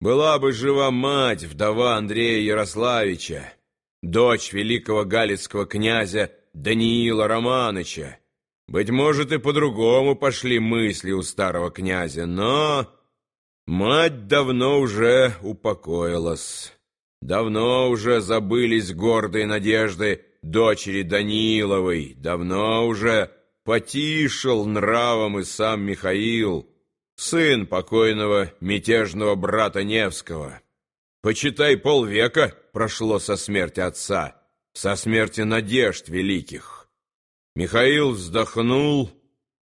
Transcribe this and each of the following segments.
была бы жива мать, вдова Андрея Ярославича, дочь великого галицкого князя Даниила Романыча. Быть может, и по-другому пошли мысли у старого князя, но мать давно уже упокоилась. Давно уже забылись гордые надежды дочери Даниловой, давно уже потишил нравом и сам Михаил, сын покойного мятежного брата Невского. Почитай, полвека прошло со смерти отца, со смерти надежд великих. Михаил вздохнул,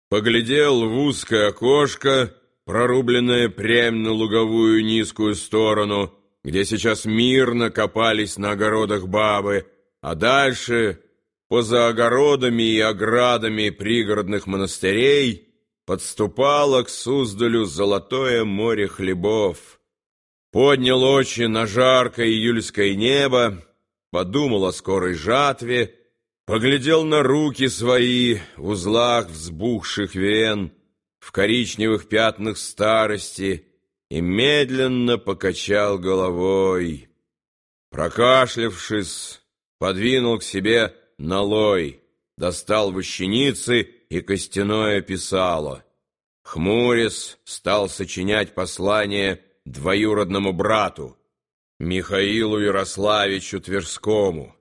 поглядел в узкое окошко, прорубленное прямо на луговую низкую сторону, где сейчас мирно копались на огородах бабы, а дальше, поза огородами и оградами пригородных монастырей, подступало к Суздалю золотое море хлебов. Поднял очи на жаркое июльское небо, подумал о скорой жатве, поглядел на руки свои в узлах взбухших вен, в коричневых пятнах старости и медленно покачал головой. Прокашлявшись, подвинул к себе налой, достал вощеницы и костяное писало. Хмурис стал сочинять послание двоюродному брату, Михаилу Ярославичу Тверскому,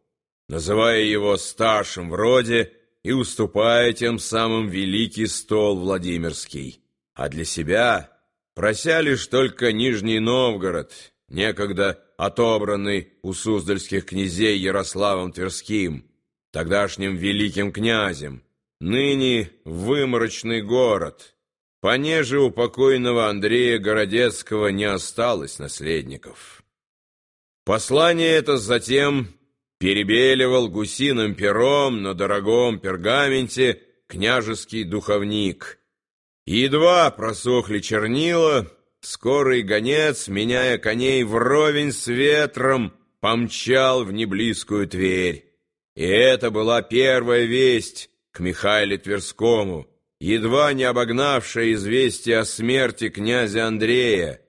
называя его старшим в роде и уступая тем самым великий стол Владимирский, а для себя прося лишь только Нижний Новгород, некогда отобранный у суздальских князей Ярославом Тверским, тогдашним великим князем, ныне выморочный город. Понеже у покойного Андрея Городецкого не осталось наследников. Послание это затем перебеливал гусиным пером на дорогом пергаменте княжеский духовник. Едва просохли чернила, скорый гонец, меняя коней вровень с ветром, помчал в неблизкую Тверь. И это была первая весть, к Михаилу Тверскому, едва не обогнавшая известие о смерти князя Андрея,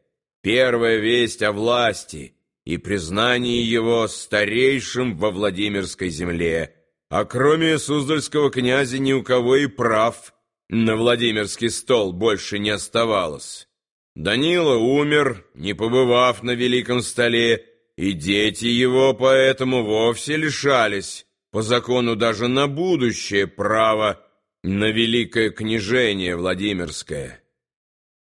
первая весть о власти и признании его старейшим во Владимирской земле, а кроме Суздальского князя ни у кого и прав на Владимирский стол больше не оставалось. Данила умер, не побывав на великом столе, и дети его поэтому вовсе лишались по закону даже на будущее право на великое княжение Владимирское.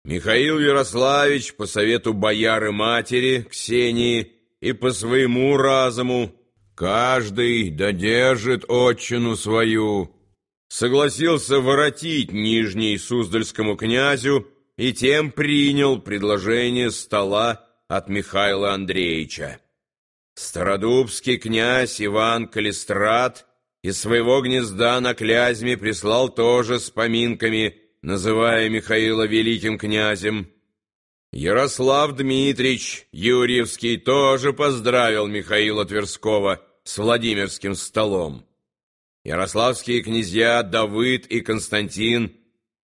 Михаил Ярославич по совету бояры матери Ксении и по своему разуму каждый додержит отчину свою, согласился воротить Нижний Суздальскому князю и тем принял предложение стола от Михаила Андреевича. Стародубский князь Иван Калистрат из своего гнезда на Клязьме прислал тоже с поминками, называя Михаила великим князем. Ярослав Дмитрич Юрьевский тоже поздравил Михаила Тверского с Владимирским столом. Ярославские князья Давыд и Константин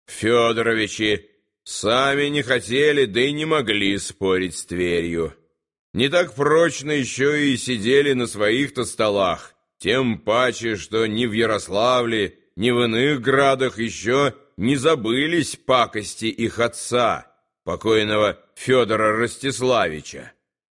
Федоровичи сами не хотели, да и не могли спорить с Тверью не так прочно еще и сидели на своих-то столах, тем паче, что ни в Ярославле, ни в иных градах еще не забылись пакости их отца, покойного Федора Ростиславича.